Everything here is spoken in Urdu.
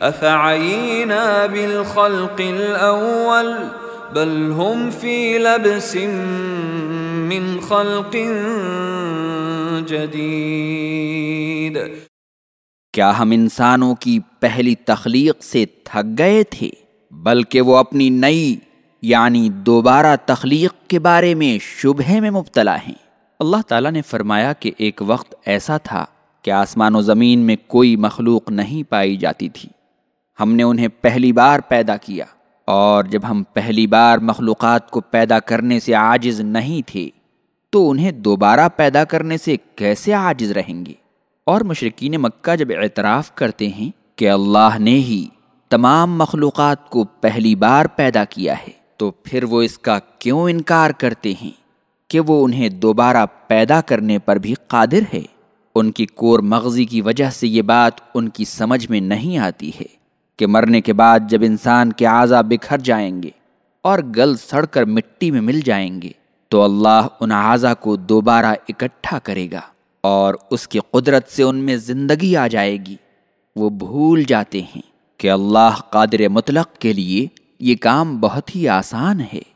افعینا بالخلق الاول بل هم فی لبس من خلق جدید کیا ہم انسانوں کی پہلی تخلیق سے تھک گئے تھے بلکہ وہ اپنی نئی یعنی دوبارہ تخلیق کے بارے میں شبہ میں مبتلا ہیں؟ اللہ تعالیٰ نے فرمایا کہ ایک وقت ایسا تھا کہ آسمان و زمین میں کوئی مخلوق نہیں پائی جاتی تھی۔ ہم نے انہیں پہلی بار پیدا کیا اور جب ہم پہلی بار مخلوقات کو پیدا کرنے سے عاجز نہیں تھے، تو انہیں دوبارہ پیدا کرنے سے کیسے عاجز رہیں گے؟ اور مشرقین مکہ جب اعتراف کرتے ہیں کہ اللہ نے ہی تمام مخلوقات کو پہلی بار پیدا کیا ہے، تو پھر وہ اس کا کیوں انکار کرتے ہیں کہ وہ انہیں دوبارہ پیدا کرنے پر بھی قادر ہے؟ ان کی کور مغزی کی وجہ سے یہ بات ان کی سمجھ میں نہیں آتی ہے۔ کہ مرنے کے بعد جب انسان کے اعضا بکھر جائیں گے اور گل سڑ کر مٹی میں مل جائیں گے تو اللہ ان اعضا کو دوبارہ اکٹھا کرے گا اور اس کی قدرت سے ان میں زندگی آ جائے گی۔ وہ بھول جاتے ہیں کہ اللہ قادر مطلق کے لیے یہ کام بہت ہی آسان ہے۔